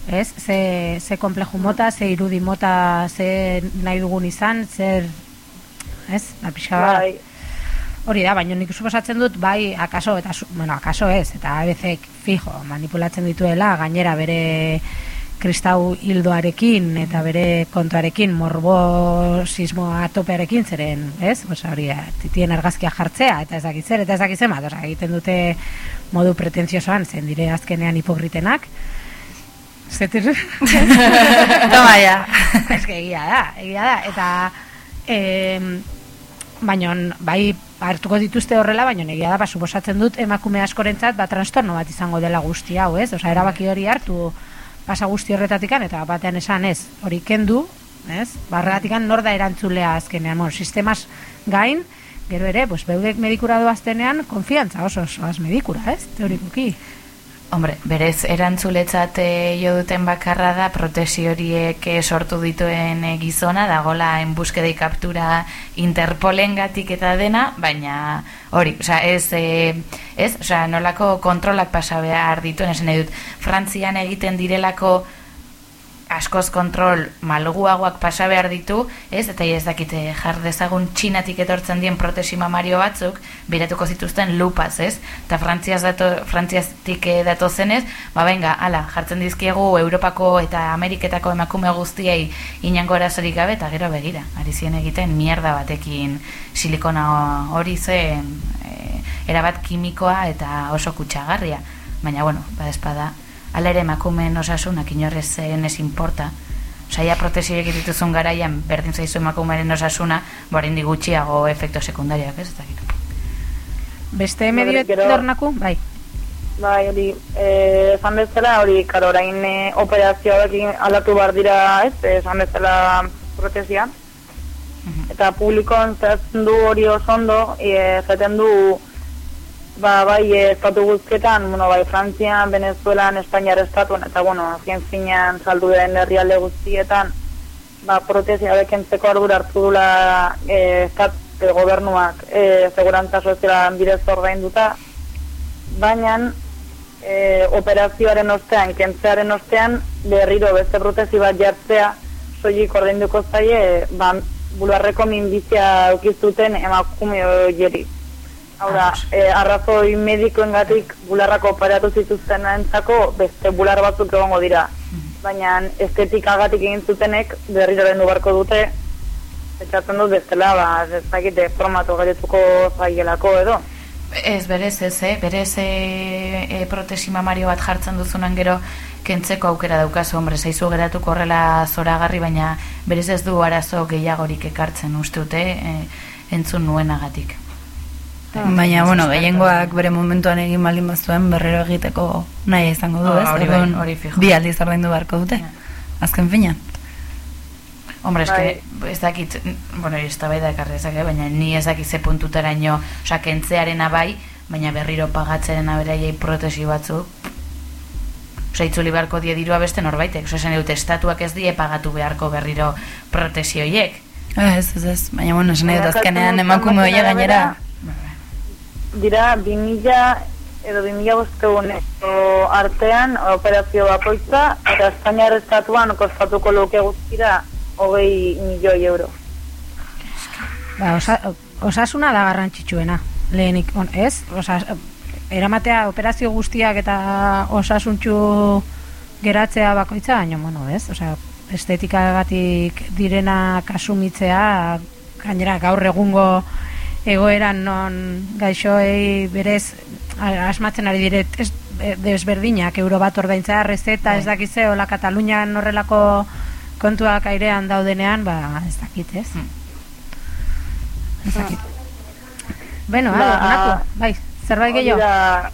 Speaker 1: Ez? Ze, ze kompleju mota, ze irudi mota, ze nahi dugun izan, zer... Ez? La pixka bat.
Speaker 7: Bai,
Speaker 1: Hori da, baina nik suposatzen dut, bai, akaso, eta, bueno, akaso ez, eta abezek fijo, manipulatzen dituela, gainera bere kristau hildoarekin eta bere kontuarekin morbosismoa topearekin zeren, ez? Osa hori da, titien argazkia jartzea eta ez dakit zer, eta ez dakit zer, osea, egiten dute modu pretentziosoan, zen dire azkenean hipokritenak. Zetir...
Speaker 2: Toma ya.
Speaker 1: Ez que egia da, egia da, eta em, baina bai hartuko dituzte horrela, baina egia da, ba, suposatzen dut emakume askorentzat ba, trastorno bat izango dela guzti hau, ez? Osea, erabaki hori hartu pasa guzti horretatikan, eta batean esan ez, hori kendu, ez? Barratikan nor da erantzulea azkenean, bueno, sistemas gain, gero ere, pues, beudek medikura doaztenean, konfiantza oso, oso medikura, ez? Teorikuki.
Speaker 4: Hombre, berez erantzuletzat eh, jo duten bakarra da protesi horiek eh, sortu dituen eh, gizona, dagola en buskeda y captura Interpolengatik eta dena, baina hori, osea, ez, eh, ez, osea, nolako kontrolak pasa behar dituen, esan dut, Frantzian egiten direlako askoz kontrol malguagoak pasa behar ditu, ez, eta ez dakite jar dezagun txinatik etortzen dien protesi mamario batzuk, biratuko zituzten lupaz, ez? Eta frantziaz dato, frantziaztik eh, dato zenez, ba benga, ala, jartzen dizkiegu Europako eta Ameriketako emakume guztiei inango arazorik gabe, eta gero begira, ari ziren egiten mierda batekin silikona hori zen e, erabat kimikoa eta oso kutsagarria. Baina, bueno, badespada, ala ere emakumeen osasunak inorrez zen ez importa. Saia protesi egiten dituzun garaian berdin zaizu emakumearen osasuna, borendi gutxiago efekto sekundariak, ez? Dakit.
Speaker 1: Beste medio dornaku, bai.
Speaker 7: Bai, hori, eh, esan bezala, hori, karo, orain eh, operazioarekin aldatu behar dira, ez, eh, esan bezala protesia. Eta publikoan zehazten du hori oso ondo, e, zaten du, ba, bai, estatu guztietan, bueno, bai, Frantzian, Venezuelan, Espainiar estatuan, eta, bueno, azken finean saldu den herrialde guztietan, ba, protesia bekentzeko ardura hartu dula e, estat, e, gobernuak e, segurantza sozialan bidez ordainduta, baina e, operazioaren ostean, kentzearen ostean, berriro beste protesi bat jartzea, soilik ordainduko zaie, ba, bularreko minbizia eukizuten emakume horieri. Hau da, e, arrazoi medikoengatik bularrako operatu zituzten entzako beste bular batzuk egongo dira. Baina estetikagatik egin zutenek berriro ordaindu barko dute, etxatzen dut bestela, ba, ez dakite formatu garetuko zaielako edo.
Speaker 4: Ez, berez ez, eh? berez e, e, protesi mamario bat jartzen duzunan gero kentzeko aukera daukazu, hombre, zaizu geratuko horrela zoragarri, baina berez ez du arazo gehiagorik ekartzen uste dute e, entzun nuenagatik.
Speaker 2: Baina, bueno, gehiengoak bere momentuan egin baldin bazuen berrero egiteko nahi izango du,
Speaker 4: Ah,
Speaker 2: ez?
Speaker 4: hori bai, hori fijo.
Speaker 2: Bi aldiz ordaindu beharko dute. Azken finean.
Speaker 4: Hombre, eske,
Speaker 7: Bai.
Speaker 4: ez dakit, bueno, ez da bai da ekarri dezake, baina ni ez dakit ze puntutaraino, osa, kentzearena bai, baina berriro pagatzaren aberaiei protesi batzu, osa, itzuli beharko die dirua beste norbaitek, osa, esan dut, estatuak ez die pagatu beharko berriro protesi horiek.
Speaker 2: Ez, ez, ez. Baina, bueno, esan dut azkenean emakume horiek gainera...
Speaker 7: Dira, 2000 edo 2000 bosteun artean operazio bakoitza, eta Espainiar estatuan kostatuko luke guztira hogei milioi euro.
Speaker 1: Ba, osa, osasuna da garrantzitsuena, lehenik, on, ez? Osa, eramatea operazio guztiak eta osasuntxu geratzea bakoitza, baina, bueno, ez? Osea, estetikagatik direna kasumitzea, gainera gaur egungo egoeran non gaixoei berez asmatzen ari diret ez, e, desberdinak euro bat ordaintzea rezeta ez dakize hola Katalunian horrelako kontuak airean daudenean ba ez dakit ez? Ez dakit. Bueno,
Speaker 7: Ba,
Speaker 1: honako, bai, zerbait gehiago.
Speaker 7: da,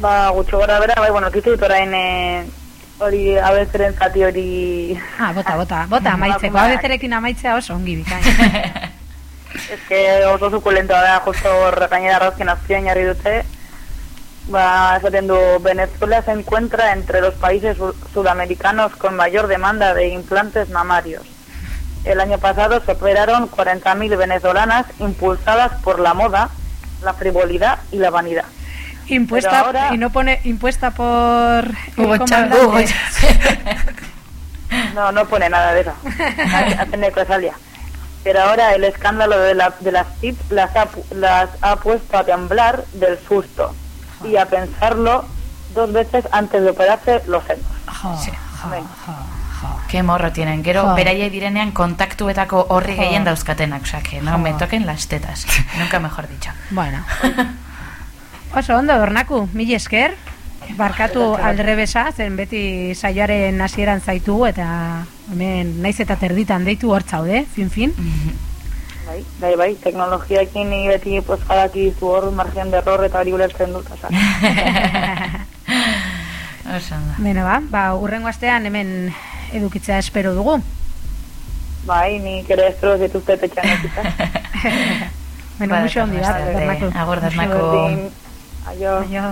Speaker 7: ba, gutxo gora bera, bai, bueno, kitu dut orain eh, hori abezeren zati hori...
Speaker 1: ah, bota, bota, bota amaitzeko, abezerekin amaitzea oso ongi bikain
Speaker 7: Que oso sukulentoa da, justo hor gainera arrazken azpian jarri dute. Va, esaten du, Venezuela se encuentra entre los países su- sudamericanos con mayor demanda de implantes mamarios. El año pasado se operaron 40.000 venezolanas impulsadas por la moda, la frivolidad y la vanidad.
Speaker 1: Impuesta,
Speaker 7: ahora-
Speaker 1: y no pone impuesta por.
Speaker 2: Hugo
Speaker 7: No, no pone nada de eso. Hacen necrosalia. Pero ahora el escándalo de, la, de las tips las ha, pu- las ha puesto a temblar del susto y a pensarlo dos veces antes de operarse los senos.
Speaker 4: Sí. Ke morro tienen, gero
Speaker 1: Jo.
Speaker 4: beraiei direnean kontaktuetako horri
Speaker 1: Jo.
Speaker 4: gehien dauzkatenak, osea, que no me toquen las tetas, nunca mejor dicho.
Speaker 1: Bueno. Oso ondo, Dornaku, mil esker. Barkatu aldrebesa, zen beti saioaren hasieran zaitugu eta hemen naiz eta terditan deitu hor zaude, fin fin.
Speaker 7: Bai, bai, bai, teknologiakin ni beti pues, badakizu hor margen de error eta hori ulertzen dut. Osa.
Speaker 4: Oso ondo.
Speaker 1: Beno ba, ba, urrengo astean hemen edukitzea espero dugu.
Speaker 7: bai, ni ere espero dituzte petxan.
Speaker 1: Beno,
Speaker 4: Ba,
Speaker 1: muxo ondi bat. Dornaku.
Speaker 4: Agur, Dornaku.
Speaker 7: Berdin, Aio.
Speaker 1: Aio.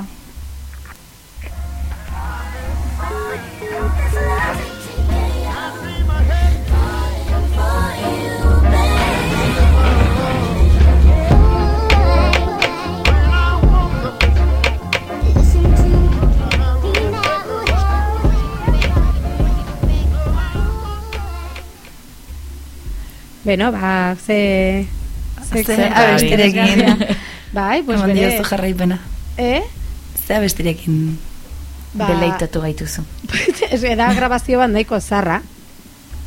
Speaker 1: Beno, ba, ze...
Speaker 2: Ze abestirekin.
Speaker 1: Bai, pues
Speaker 2: Eman
Speaker 1: bere...
Speaker 2: jarraipena.
Speaker 1: Eh?
Speaker 2: Ze abestirekin.
Speaker 1: Ba,
Speaker 4: Beleitatu gaituzu.
Speaker 1: Da grabazio bat nahiko zarra.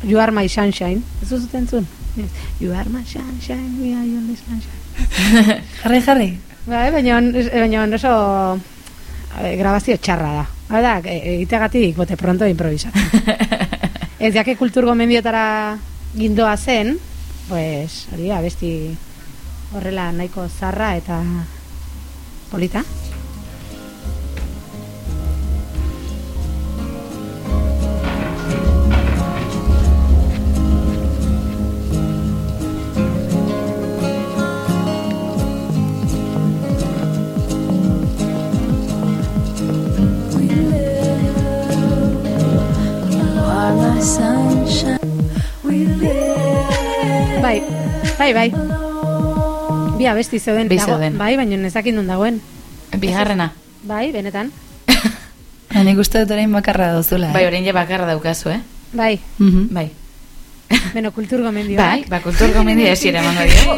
Speaker 1: You are my sunshine. Ez dut entzun? You are my sunshine, we are your sunshine.
Speaker 2: Jarri, jarri.
Speaker 1: Bai, baina, baina oso ver, grabazio txarra da. Hau da, e- egiteagatik bote pronto improvisatu. Ez jake kultur gomendiotara gindoa zen, pues, hori abesti horrela nahiko zarra eta polita. Bai, bai. Bi abesti zeuden.
Speaker 4: Bi zeuden.
Speaker 1: Bai, baina ezakin nun dagoen.
Speaker 4: Bigarrena.
Speaker 1: Bai, benetan.
Speaker 2: Baina ikuste dut orain bakarra dozula.
Speaker 4: Bai, orain je bakarra daukazu, eh?
Speaker 1: Bai,
Speaker 2: Mhm.
Speaker 4: Bai.
Speaker 1: beno kultur gomendio.
Speaker 4: Bai, ba, kultur gomendia esire emango diogu.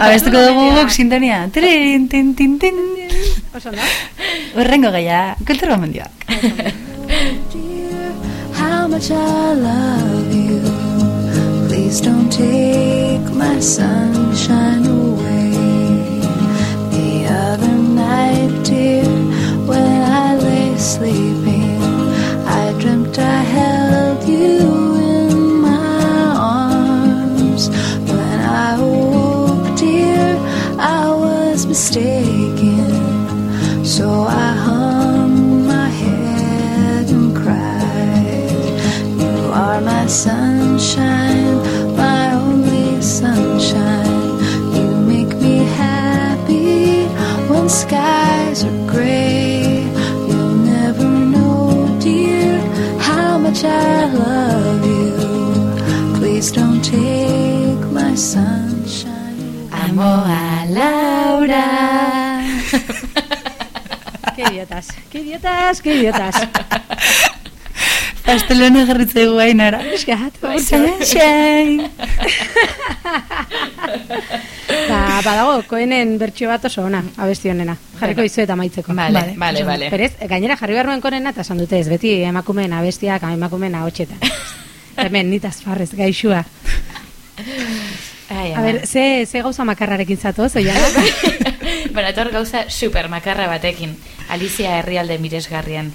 Speaker 2: Abestuko dugu guk sintonia. Tirin, tin, tin, tin.
Speaker 1: Oso, no?
Speaker 2: Urrengo gaia, kultur gomendioak.
Speaker 6: how much I love. Please don't take my sunshine away. The other night, dear, when I lay sleeping, I dreamt I held you in my arms. When I woke, dear, I was mistaken. So I hung my head and cried. You are my sunshine, skies are gray. You'll never know, dear, how much I love you. Please don't take my sunshine.
Speaker 4: Amo a Laura.
Speaker 1: Qué idiotas, qué idiotas, qué idiotas.
Speaker 2: Pastelona jarritze guainara.
Speaker 1: Eskat,
Speaker 2: Sunshine.
Speaker 1: Ba, badago, koenen bertxio bat oso ona, abesti honena. Jarriko
Speaker 4: Bueno.
Speaker 1: izu eta maitzeko.
Speaker 4: Vale, vale, vale.
Speaker 1: Perez, gainera jarri behar nuen konena, eta esan dute ez, beti emakumeen abestiak, emakumeen ahotxetan. Hemen, nitaz farrez, gaixua.
Speaker 4: Ai,
Speaker 1: A ber, ze, ze gauza makarrarekin zatoz, oia?
Speaker 4: bueno, etor gauza super makarra batekin. Alicia herrialde miresgarrian.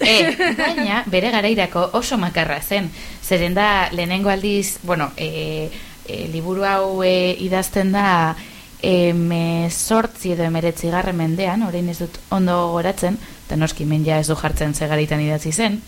Speaker 4: e, baina, bere garairako oso makarra zen. Zeren da, lehenengo aldiz, bueno, e, e, liburu hau e, idazten da eme sortzi edo emeretzi garren mendean, orain ez dut ondo goratzen, eta noski men ja ez du jartzen zegarritan idatzi zen,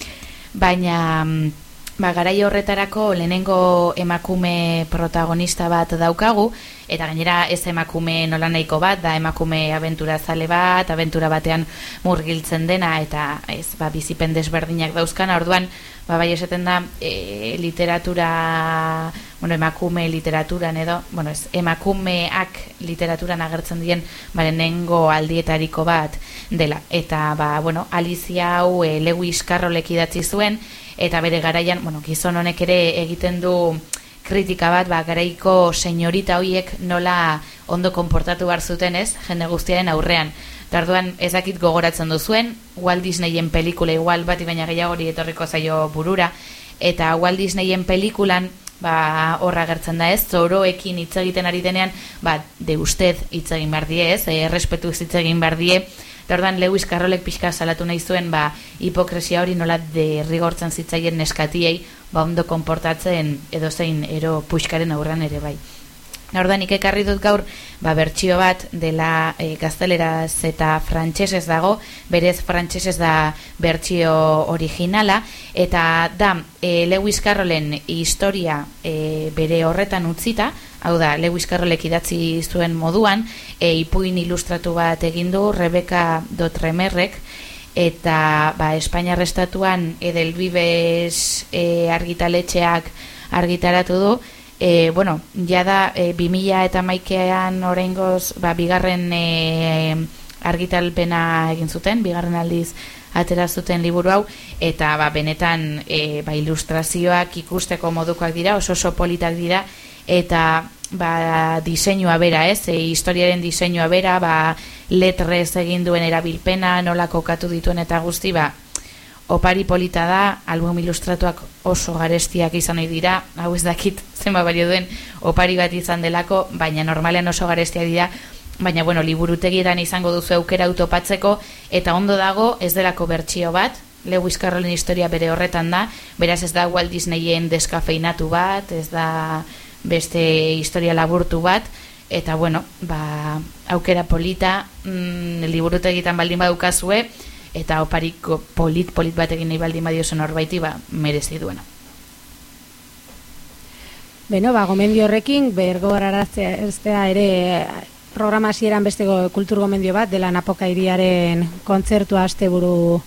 Speaker 4: baina mm, ba, garai horretarako lehenengo emakume protagonista bat daukagu, eta gainera ez emakume nolanahiko bat, da emakume abentura zale bat, abentura batean murgiltzen dena, eta ez, ba, bizipen desberdinak dauzkan, orduan, ba, bai esaten da, e, literatura bueno, emakume literaturan edo, bueno, ez, emakumeak literaturan agertzen dien, bare, nengo aldietariko bat dela. Eta, ba, bueno, Alicia hau e, Lewis Carrollek idatzi zuen, eta bere garaian, bueno, gizon honek ere egiten du kritika bat, ba, garaiko senyorita hoiek nola ondo konportatu bar zuten ez, jende guztiaren aurrean. Tarduan ezakit gogoratzen duzuen, Walt Disneyen pelikula igual bat baina gehiago hori etorriko zaio burura, eta Walt Disneyen pelikulan ba, horra gertzen da ez, zoroekin hitz egiten ari denean, ba, de usted hitz egin behar die ez, errespetu hitz egin behar die, eta orduan Lewis Carrollek pixka salatu nahi zuen, ba, hipokresia hori nola derrigortzen zitzaien neskatiei, ba, ondo konportatzen edozein ero puxkaren aurran ere bai. Ordan nik ekarri dut gaur ba, bertsio bat dela e, gazteleraz eta frantsesez dago, berez frantsesez da bertsio originala, eta da e, Lewis Carrollen historia e, bere horretan utzita, hau da, Lewis Carrollek idatzi zuen moduan, e, ipuin ilustratu bat egindu Rebecca Dotremerrek, eta ba, Espainiar estatuan Edelbibes e, argitaletxeak argitaratu du, e, bueno, ja da e, 2000 eta maikean oraingoz ba, bigarren e, argitalpena egin zuten, bigarren aldiz atera zuten liburu hau, eta ba, benetan e, ba, ilustrazioak ikusteko modukoak dira, oso oso politak dira, eta ba, diseinua bera, ez? E, historiaren diseinua bera, ba, letrez egin duen erabilpena, nola kokatu dituen eta guzti, ba, opari polita da, album ilustratuak oso garestiak izan ohi dira, hau ez dakit zenba balio duen opari bat izan delako, baina normalean oso garestiak dira, baina bueno, liburutegietan izango duzu aukera autopatzeko, eta ondo dago ez delako bertsio bat, Lewis Carrollen historia bere horretan da, beraz ez da Walt Disneyen deskafeinatu bat, ez da beste historia laburtu bat, eta bueno, ba, aukera polita, mm, liburutegitan baldin badukazue, eta opariko polit polit bat egin nahi baldin badio norbaiti ba merezi duena.
Speaker 1: Beno, ba, gomendio horrekin, bergoraratzea eztea ere programa hasieran beste kultur gomendio bat, dela napoka iriaren kontzertua asteburu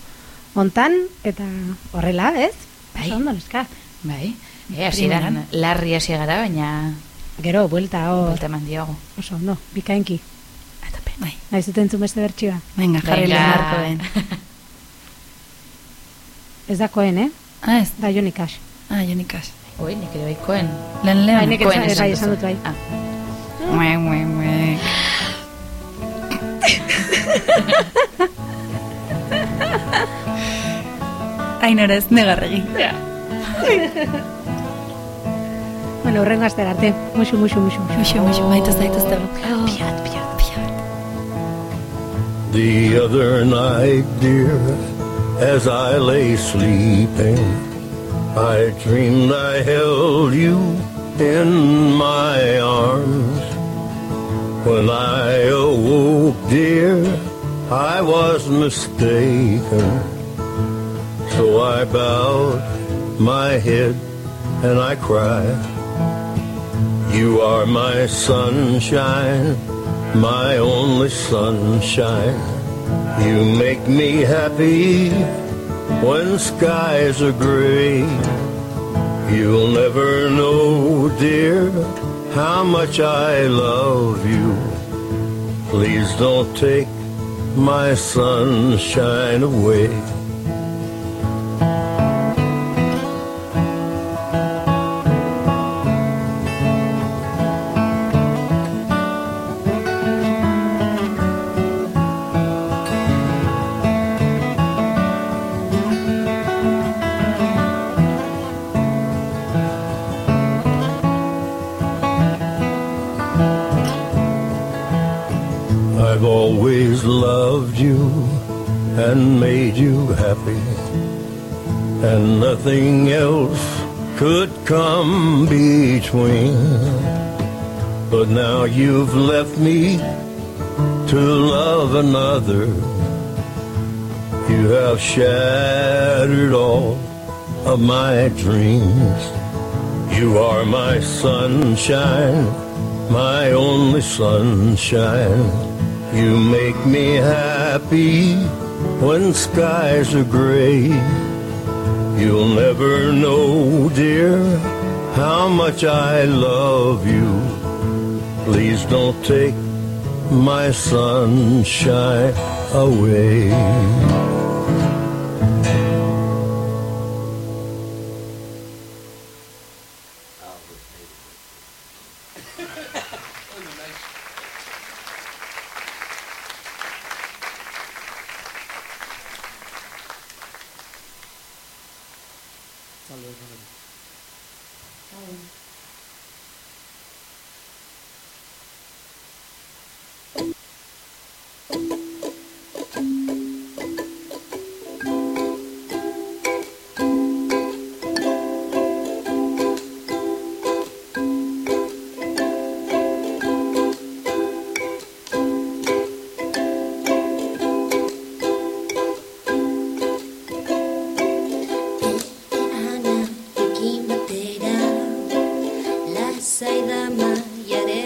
Speaker 1: hontan eta horrela, ez?
Speaker 4: Bai.
Speaker 1: Oso Ondo, neska.
Speaker 4: Bai, e, hasieran larri hasi gara, baina
Speaker 1: Gero, buelta, hor,
Speaker 4: buelta eman diogu.
Speaker 1: oso ondo, bikainki.
Speaker 4: Atape.
Speaker 2: Bai.
Speaker 1: Nahi zuten entzun beste bertxioa.
Speaker 2: Venga, jarri
Speaker 4: Venga.
Speaker 2: lehenarkoen.
Speaker 1: Ez da koen, eh?
Speaker 2: Ah, ez,
Speaker 1: Da Johnny Cash.
Speaker 2: ah, jonikas.
Speaker 4: Oi, nik ere baikoen.
Speaker 2: Lehen lehen.
Speaker 1: Nik
Speaker 4: Koen
Speaker 1: esan- bai, esan dut bai.
Speaker 4: Ah,
Speaker 2: Mue, mue, mue. Ainara ez negarregi.
Speaker 1: Bueno, horrengo astera arte. Muxu, muxu, muxu. muxu.
Speaker 2: Muxo, maitaz daitezte. Piat, piat, piat.
Speaker 8: The other night, dear, as I lay sleeping, I dreamed I held you in my arms. When I awoke, dear, I was mistaken. So I bowed my head and I cried. You are my sunshine, my only sunshine. You make me happy when skies are gray. You'll never know, dear, how much I love you. Please don't take my sunshine away. And made you happy, and nothing else could come between. But now you've left me to love another. You have shattered all of my dreams. You are my sunshine, my only sunshine. You make me happy when skies are gray. You'll never know, dear, how much I love you. Please don't take my sunshine away.
Speaker 3: Lasai da maiaren aldian